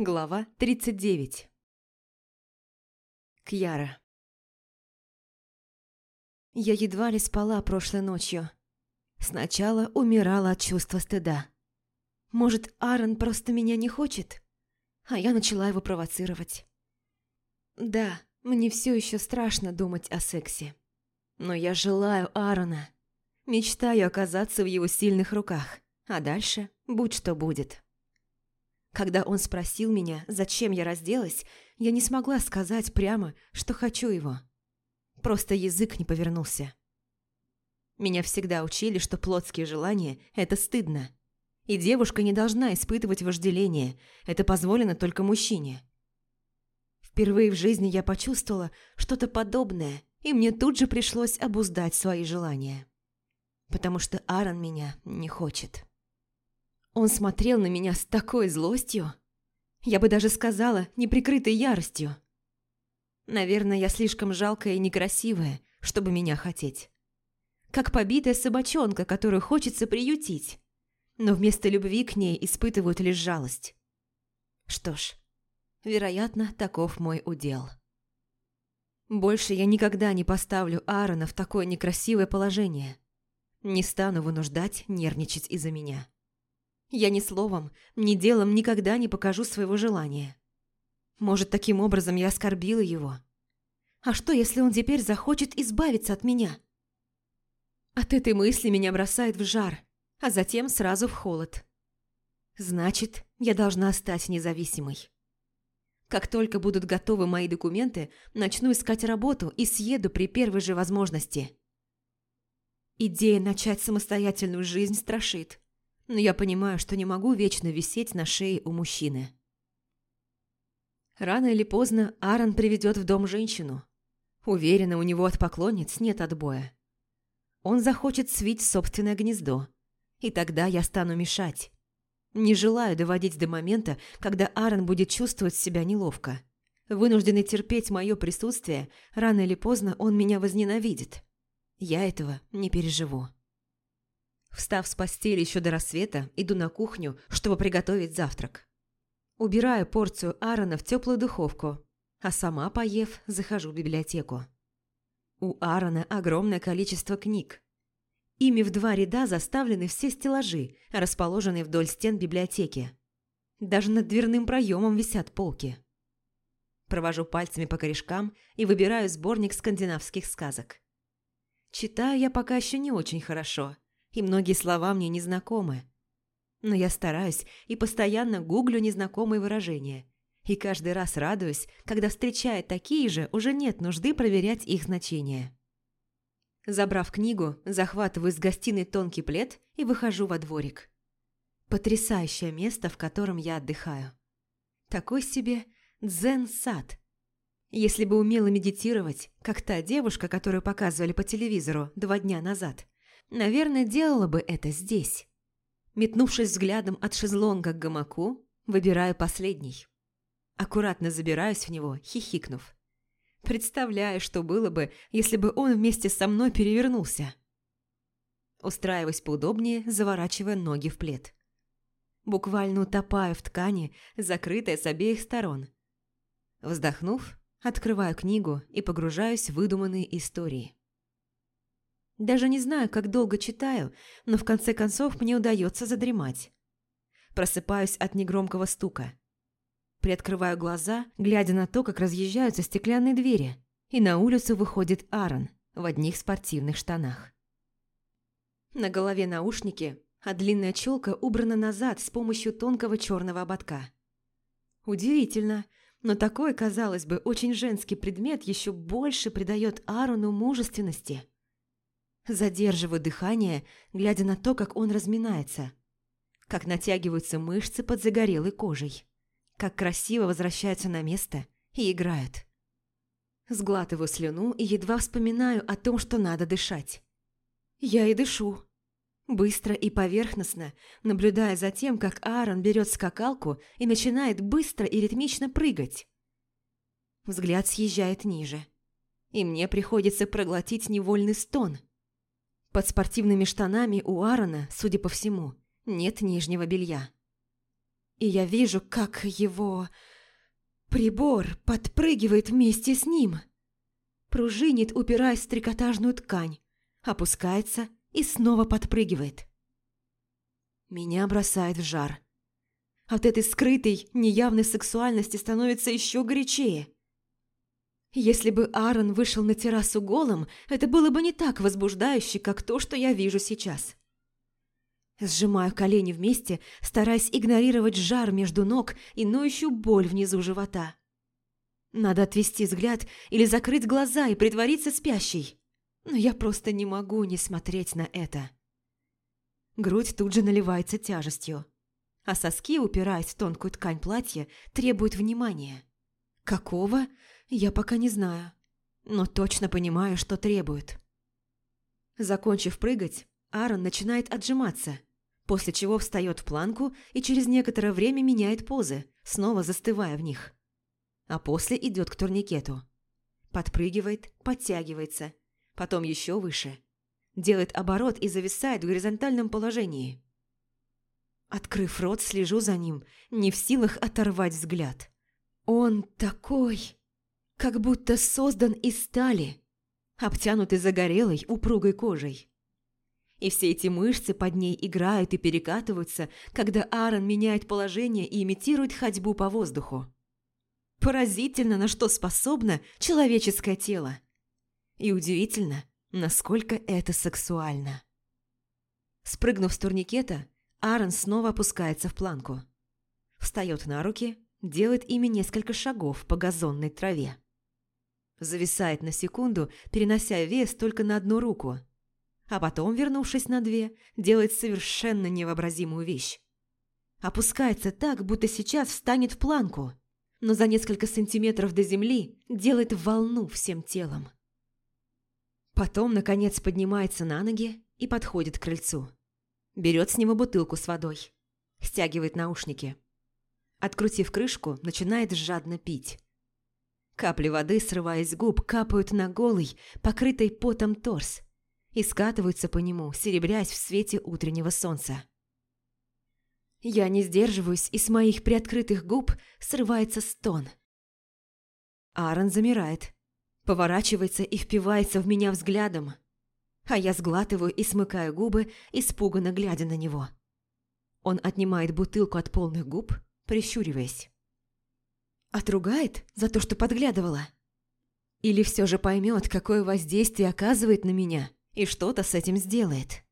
Глава 39 Кьяра Я едва ли спала прошлой ночью. Сначала умирала от чувства стыда. Может, Аарон просто меня не хочет? А я начала его провоцировать. Да, мне все еще страшно думать о сексе. Но я желаю Аарона. Мечтаю оказаться в его сильных руках. А дальше будь что будет. Когда он спросил меня, зачем я разделась, я не смогла сказать прямо, что хочу его. Просто язык не повернулся. Меня всегда учили, что плотские желания – это стыдно. И девушка не должна испытывать вожделение, это позволено только мужчине. Впервые в жизни я почувствовала что-то подобное, и мне тут же пришлось обуздать свои желания. Потому что Аарон меня не хочет. Он смотрел на меня с такой злостью. Я бы даже сказала, неприкрытой яростью. Наверное, я слишком жалкая и некрасивая, чтобы меня хотеть. Как побитая собачонка, которую хочется приютить. Но вместо любви к ней испытывают лишь жалость. Что ж, вероятно, таков мой удел. Больше я никогда не поставлю Аарона в такое некрасивое положение. Не стану вынуждать нервничать из-за меня. Я ни словом, ни делом никогда не покажу своего желания. Может, таким образом я оскорбила его? А что, если он теперь захочет избавиться от меня? От этой мысли меня бросает в жар, а затем сразу в холод. Значит, я должна стать независимой. Как только будут готовы мои документы, начну искать работу и съеду при первой же возможности. Идея начать самостоятельную жизнь страшит но я понимаю, что не могу вечно висеть на шее у мужчины. Рано или поздно Аарон приведет в дом женщину. Уверена, у него от поклонниц нет отбоя. Он захочет свить собственное гнездо, и тогда я стану мешать. Не желаю доводить до момента, когда Аарон будет чувствовать себя неловко. Вынужденный терпеть мое присутствие, рано или поздно он меня возненавидит. Я этого не переживу. Встав с постели еще до рассвета, иду на кухню, чтобы приготовить завтрак. Убираю порцию Аарона в теплую духовку, а сама, поев, захожу в библиотеку. У Аарона огромное количество книг. Ими в два ряда заставлены все стеллажи, расположенные вдоль стен библиотеки. Даже над дверным проемом висят полки. Провожу пальцами по корешкам и выбираю сборник скандинавских сказок. Читаю я пока еще не очень хорошо – и многие слова мне незнакомы. Но я стараюсь и постоянно гуглю незнакомые выражения. И каждый раз радуюсь, когда встречая такие же, уже нет нужды проверять их значение. Забрав книгу, захватываю из гостиной тонкий плед и выхожу во дворик. Потрясающее место, в котором я отдыхаю. Такой себе дзен-сад. Если бы умела медитировать, как та девушка, которую показывали по телевизору два дня назад – Наверное, делала бы это здесь. Метнувшись взглядом от шезлонга к гамаку, выбираю последний. Аккуратно забираюсь в него, хихикнув. Представляю, что было бы, если бы он вместе со мной перевернулся. Устраиваясь поудобнее, заворачивая ноги в плед. Буквально утопаю в ткани, закрытой с обеих сторон. Вздохнув, открываю книгу и погружаюсь в выдуманные истории. Даже не знаю, как долго читаю, но в конце концов мне удается задремать. Просыпаюсь от негромкого стука. Приоткрываю глаза, глядя на то, как разъезжаются стеклянные двери, и на улицу выходит Аарон в одних спортивных штанах. На голове наушники, а длинная челка убрана назад с помощью тонкого черного ободка. Удивительно, но такой, казалось бы, очень женский предмет еще больше придает Аарону мужественности – Задерживаю дыхание, глядя на то, как он разминается. Как натягиваются мышцы под загорелой кожей. Как красиво возвращаются на место и играют. Сглатываю слюну и едва вспоминаю о том, что надо дышать. Я и дышу. Быстро и поверхностно, наблюдая за тем, как Аарон берет скакалку и начинает быстро и ритмично прыгать. Взгляд съезжает ниже. И мне приходится проглотить невольный стон – под спортивными штанами у Аарона, судя по всему, нет нижнего белья. И я вижу, как его прибор подпрыгивает вместе с ним. Пружинит, упираясь в трикотажную ткань, опускается и снова подпрыгивает. Меня бросает в жар. От этой скрытой, неявной сексуальности становится еще горячее. Если бы Аарон вышел на террасу голым, это было бы не так возбуждающе, как то, что я вижу сейчас. Сжимаю колени вместе, стараясь игнорировать жар между ног и ноющую боль внизу живота. Надо отвести взгляд или закрыть глаза и притвориться спящей. Но я просто не могу не смотреть на это. Грудь тут же наливается тяжестью, а соски, упираясь в тонкую ткань платья, требуют внимания. Какого? Я пока не знаю, но точно понимаю, что требует. Закончив прыгать, Аарон начинает отжиматься, после чего встает в планку и через некоторое время меняет позы, снова застывая в них. А после идет к турникету. Подпрыгивает, подтягивается, потом еще выше. Делает оборот и зависает в горизонтальном положении. Открыв рот, слежу за ним, не в силах оторвать взгляд. Он такой, как будто создан из стали, обтянутый загорелой, упругой кожей. И все эти мышцы под ней играют и перекатываются, когда Аарон меняет положение и имитирует ходьбу по воздуху. Поразительно, на что способно человеческое тело. И удивительно, насколько это сексуально. Спрыгнув с турникета, Аарон снова опускается в планку. Встает на руки, делает ими несколько шагов по газонной траве. Зависает на секунду, перенося вес только на одну руку, а потом, вернувшись на две, делает совершенно невообразимую вещь. Опускается так, будто сейчас встанет в планку, но за несколько сантиметров до земли делает волну всем телом. Потом, наконец, поднимается на ноги и подходит к крыльцу. Берет с него бутылку с водой. Стягивает наушники. Открутив крышку, начинает жадно пить. Капли воды, срываясь с губ, капают на голый, покрытый потом торс и скатываются по нему, серебрясь в свете утреннего солнца. Я не сдерживаюсь, и с моих приоткрытых губ срывается стон. Аарон замирает, поворачивается и впивается в меня взглядом, а я сглатываю и смыкаю губы, испуганно глядя на него. Он отнимает бутылку от полных губ, прищуриваясь. Отругает за то, что подглядывала? Или все же поймет, какое воздействие оказывает на меня и что-то с этим сделает?